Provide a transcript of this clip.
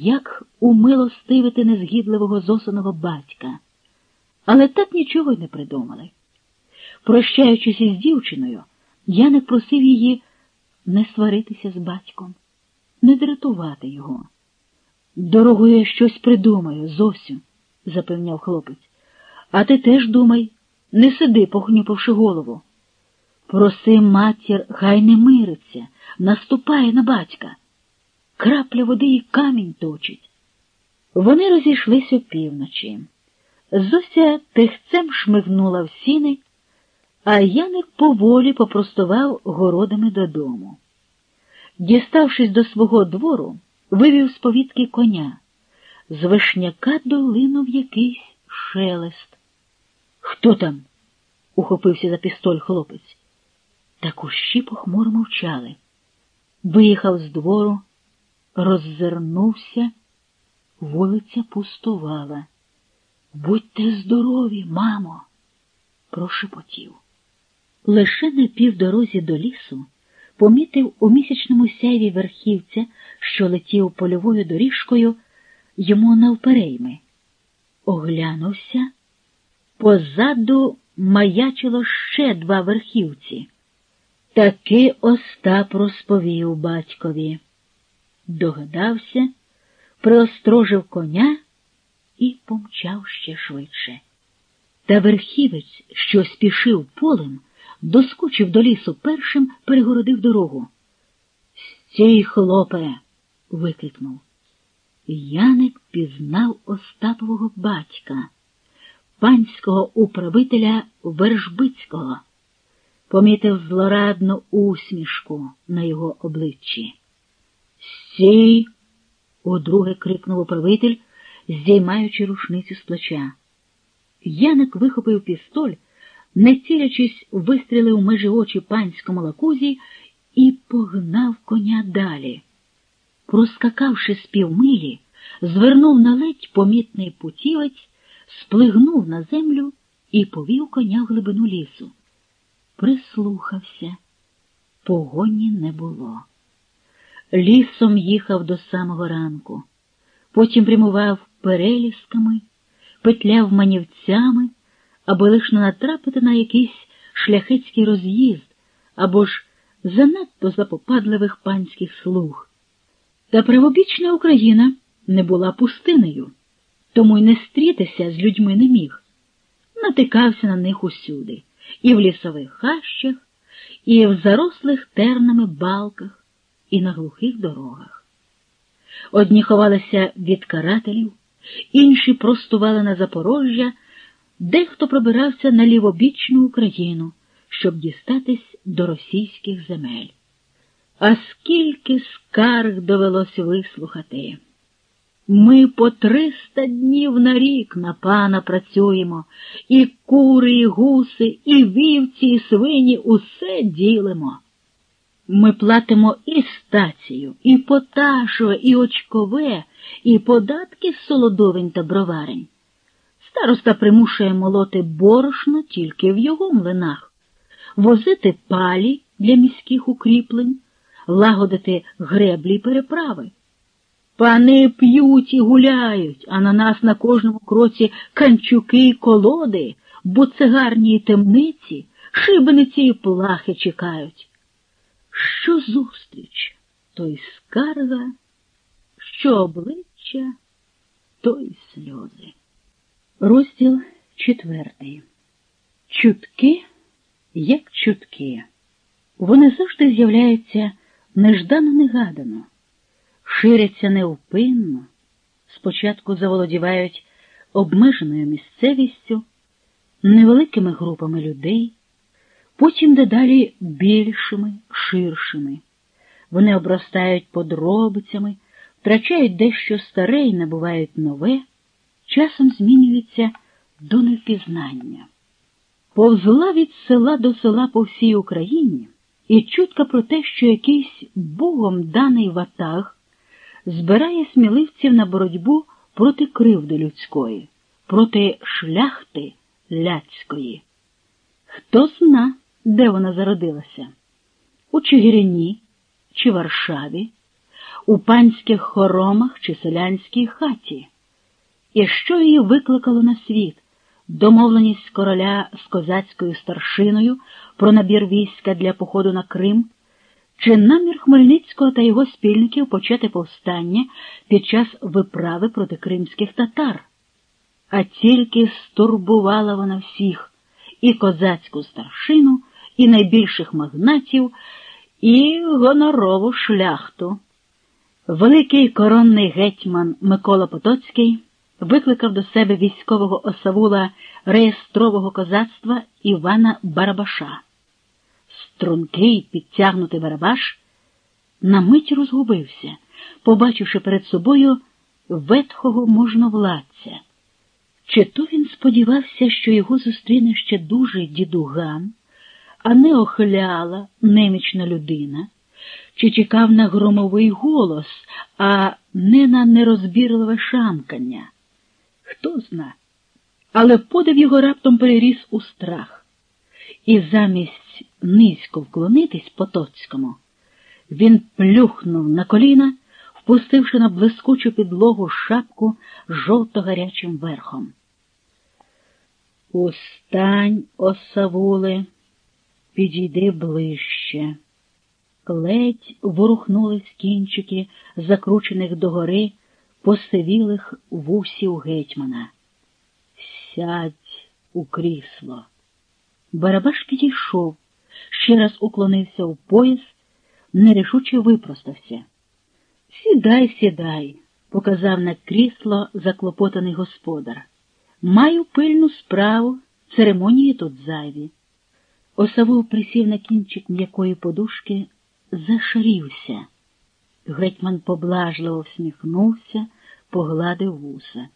як умилостивити незгідливого зосаного батька, але так нічого й не придумали. Прощаючись із дівчиною, Яник просив її не сваритися з батьком, не дратувати його. Дорогою я щось придумаю, Зосю, запевняв хлопець. А ти теж думай, не сиди, похнюпивши голову. Проси матір, хай не мириться, наступає на батька. Крапля води і камінь точить. Вони розійшлись опівночі. Зося тихцем шмигнула в сіни, а Яник поволі попростував городами додому. Діставшись до свого двору, вивів з повітки коня. З вишняка долинув якийсь шелест. Хто там? ухопився за пістоль хлопець. Та кущі похмуро мовчали. Виїхав з двору, роззирнувся, вулиця пустувала. Будьте здорові, мамо, прошепотів. Лише на півдорозі до лісу помітив у місячному сяйві верхівця, що летів польовою доріжкою, йому навперейми. Оглянувся. Позаду маячило ще два верхівці. Таки Остап розповів батькові. Догадався, приострожив коня і помчав ще швидше. Та верхівець, що спішив полем, доскочив до лісу першим, перегородив дорогу. Стій, хлопе. викрикнув. Яник пізнав Остапового батька, панського управителя Вершбицького, помітив злорадну усмішку на його обличчі. Стій. удруге крикнув управитель, здіймаючи рушницю з плеча. Яник вихопив пістоль, не цілячись, вистрілив межі очі панському лакузі і погнав коня далі. Проскакавши з півмилі, звернув на ледь помітний путівець, сплигнув на землю і повів коня в глибину лісу. Прислухався. Погоні не було. Лісом їхав до самого ранку, потім прямував перелісками, петляв манівцями, аби лиш не натрапити на якийсь шляхетський роз'їзд або ж занадто запопадливих панських слуг. Та правобічна Україна не була пустинею, тому й не стрітися з людьми не міг. Натикався на них усюди, і в лісових хащах, і в зарослих тернами балках, і на глухих дорогах. Одні ховалися від карателів, інші простували на Запорожжя, дехто пробирався на лівобічну Україну, щоб дістатись до російських земель. А скільки скарг довелось вислухати. Ми по триста днів на рік на пана працюємо, і кури, і гуси, і вівці, і свині усе ділимо. Ми платимо і стацію, і поташове, і очкове, і податки з солодовень та броварень. Староста примушує молоти борошно тільки в його млинах, возити палі для міських укріплень лагодити греблі переправи. Пани п'ють і гуляють, а на нас на кожному кроці канчуки й колоди, буцегарні й темниці, шибениці й плахи чекають. Що зустріч, то й скарга, що обличчя, то й сльози. Розділ четвертий. Чутки, як чутки. Вони завжди з'являються неждано-негадано, ширяться невпинно, спочатку заволодівають обмеженою місцевістю, невеликими групами людей, потім дедалі більшими, ширшими. Вони обростають подробицями, втрачають дещо старе і набувають нове, часом змінюються до непізнання. Повзла від села до села по всій Україні і чутка про те, що якийсь Богом даний ватаг збирає сміливців на боротьбу проти кривди людської, проти шляхти ляцької. Хто зна, де вона зародилася? У Чигирині чи Варшаві, у панських хоромах чи селянській хаті. І що її викликало на світ? Домовленість короля з козацькою старшиною про набір війська для походу на Крим, чи намір Хмельницького та його спільників почати повстання під час виправи проти кримських татар. А тільки стурбувала вона всіх і козацьку старшину, і найбільших магнатів, і гонорову шляхту. Великий коронний гетьман Микола Потоцький викликав до себе військового осавула реєстрового козацтва Івана Барабаша. Стрункий підтягнутий Барабаш на мить розгубився, побачивши перед собою ветхого можновладця. Чи то він сподівався, що його зустріне ще дуже дідуган, а не охляла немічна людина, чи чекав на громовий голос, а не на нерозбірливе шамкання? Хто зна. Але подив його раптом переріс у страх, і замість низько вклонитись Потоцькому, він плюхнув на коліна, впустивши на блискучу підлогу шапку жовто-гарячим верхом. Устань, осавуле, підійди ближче. Ледь ворухнулись кінчики, закручених догори, посивілих вусів гетьмана. Сядь у крісло. Барабаш підійшов, ще раз уклонився у пояс, нерішуче випростався. Сідай, сідай, показав на крісло заклопотаний господар. Маю пильну справу, церемонії тут зайві. Осавул присів на кінчик м'якої подушки, зашарівся. Гетьман поблажливо всміхнувся, погладив вуса.